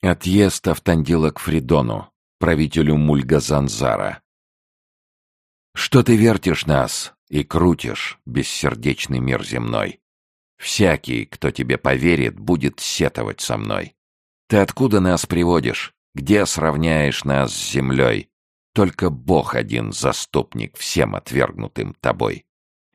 Отъезд Автандила к Фридону, правителю Мульгазанзара. Что ты вертишь нас и крутишь, бессердечный мир земной? Всякий, кто тебе поверит, будет сетовать со мной. Ты откуда нас приводишь? Где сравняешь нас с землей? Только Бог один заступник всем отвергнутым тобой.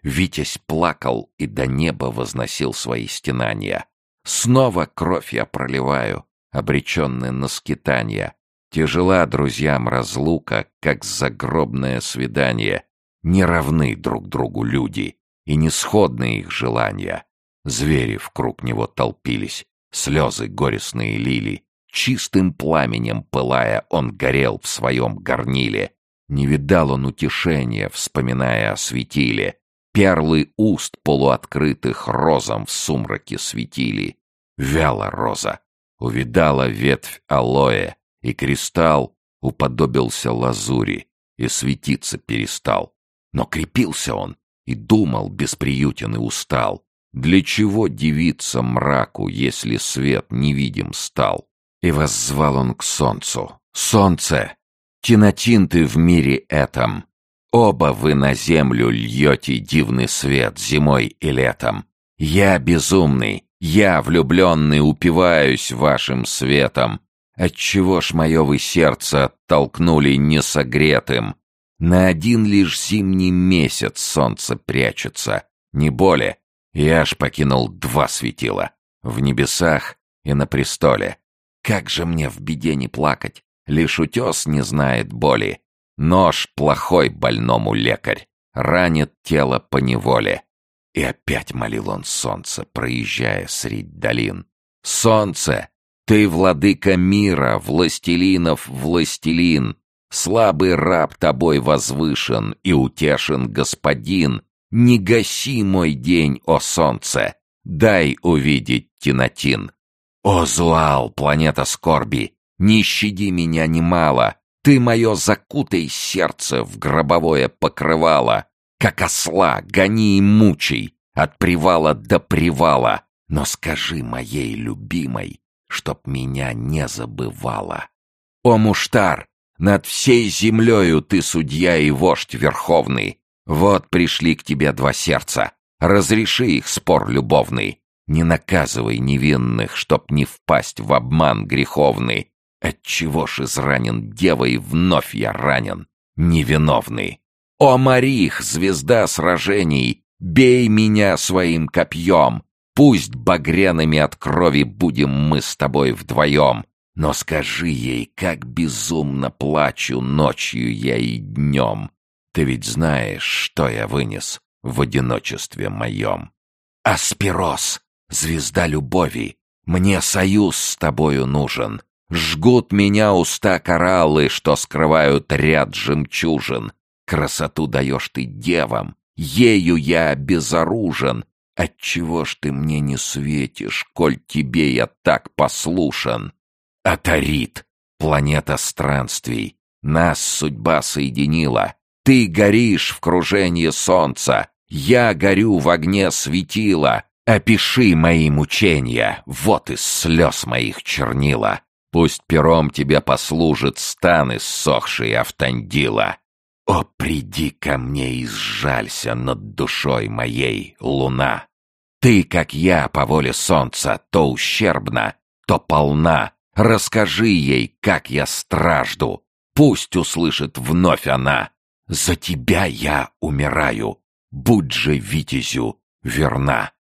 Витязь плакал и до неба возносил свои стенания. Снова кровь я проливаю, обреченный на скитанье. Тяжела друзьям разлука, как загробное свидание. Не равны друг другу люди, и не сходны их желания. Звери в круг него толпились, слезы горестные лили. Чистым пламенем пылая, он горел в своем горниле. Не видал он утешения, вспоминая о светиле. Перлы уст полуоткрытых розам в сумраке светили. Вяла роза, увидала ветвь алоэ, и кристалл уподобился лазури и светиться перестал. Но крепился он и думал, бесприютен и устал. Для чего дивиться мраку, если свет невидим стал? И воззвал он к солнцу. «Солнце! Тинатин ты в мире этом! Оба вы на землю льете дивный свет зимой и летом! Я безумный, я, влюбленный, упиваюсь вашим светом. Отчего ж мое вы сердце оттолкнули несогретым? На один лишь зимний месяц солнце прячется, не более. Я ж покинул два светила. В небесах и на престоле. Как же мне в беде не плакать? Лишь утес не знает боли. Нож плохой больному лекарь. Ранит тело по неволе. И опять молил он солнце, проезжая средь долин. «Солнце! Ты владыка мира, властелинов властелин! Слабый раб тобой возвышен и утешен господин! Не гаси мой день, о солнце! Дай увидеть Тинатин! О, Зуал, планета скорби! Не щади меня немало! Ты мое закутай сердце в гробовое покрывало!» Как осла, гони и мучай, от привала до привала. Но скажи моей любимой, чтоб меня не забывала. О, Муштар, над всей землею ты судья и вождь верховный. Вот пришли к тебе два сердца, разреши их спор любовный. Не наказывай невинных, чтоб не впасть в обман греховный. Отчего ж изранен девой вновь я ранен, невиновный? «О, Марих, звезда сражений, бей меня своим копьем! Пусть багряными от крови будем мы с тобой вдвоем, но скажи ей, как безумно плачу ночью я и днем. Ты ведь знаешь, что я вынес в одиночестве моем. Аспирос, звезда любови, мне союз с тобою нужен. Жгут меня уста кораллы, что скрывают ряд жемчужин. Красоту даешь ты девам, ею я безоружен. Отчего ж ты мне не светишь, коль тебе я так послушан? Атарит, планета странствий, нас судьба соединила. Ты горишь в кружении солнца, я горю в огне светила. Опиши мои мучения, вот из слез моих чернила. Пусть пером тебе послужит стан иссохший Автандила. О, приди ко мне и сжалься над душой моей, луна! Ты, как я, по воле солнца, то ущербна, то полна. Расскажи ей, как я стражду. Пусть услышит вновь она. За тебя я умираю. Будь же витязю верна.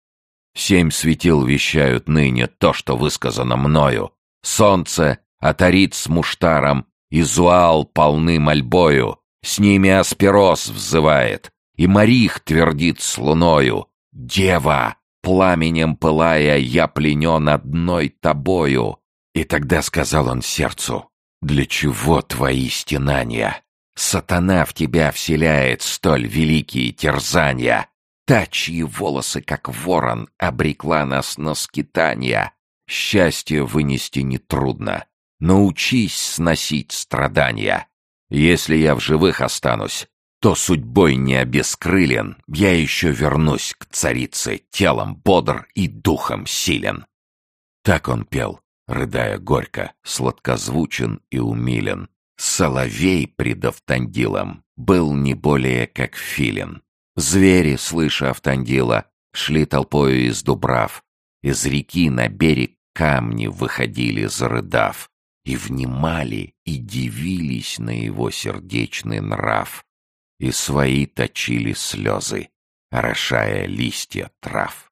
Семь светил вещают ныне то, что высказано мною. Солнце атарит с муштаром, Изуал полны мольбою. С ними Аспирос взывает, и Марих твердит с луною. «Дева, пламенем пылая, я пленен одной тобою». И тогда сказал он сердцу, «Для чего твои стенания? Сатана в тебя вселяет столь великие терзания. Та, чьи волосы, как ворон, обрекла нас на скитания. Счастье вынести нетрудно. Научись сносить страдания. Если я в живых останусь, то судьбой не обескрылен, я еще вернусь к царице, телом бодр и духом силен. Так он пел, рыдая горько, сладкозвучен и умилен. Соловей пред Автандилом был не более как филин. Звери, слыша Автандила, шли толпою из дубрав. Из реки на берег камни выходили, зарыдав, и внимали и дивились на его сердечный нрав, и свои точили слезы, орошая листья трав.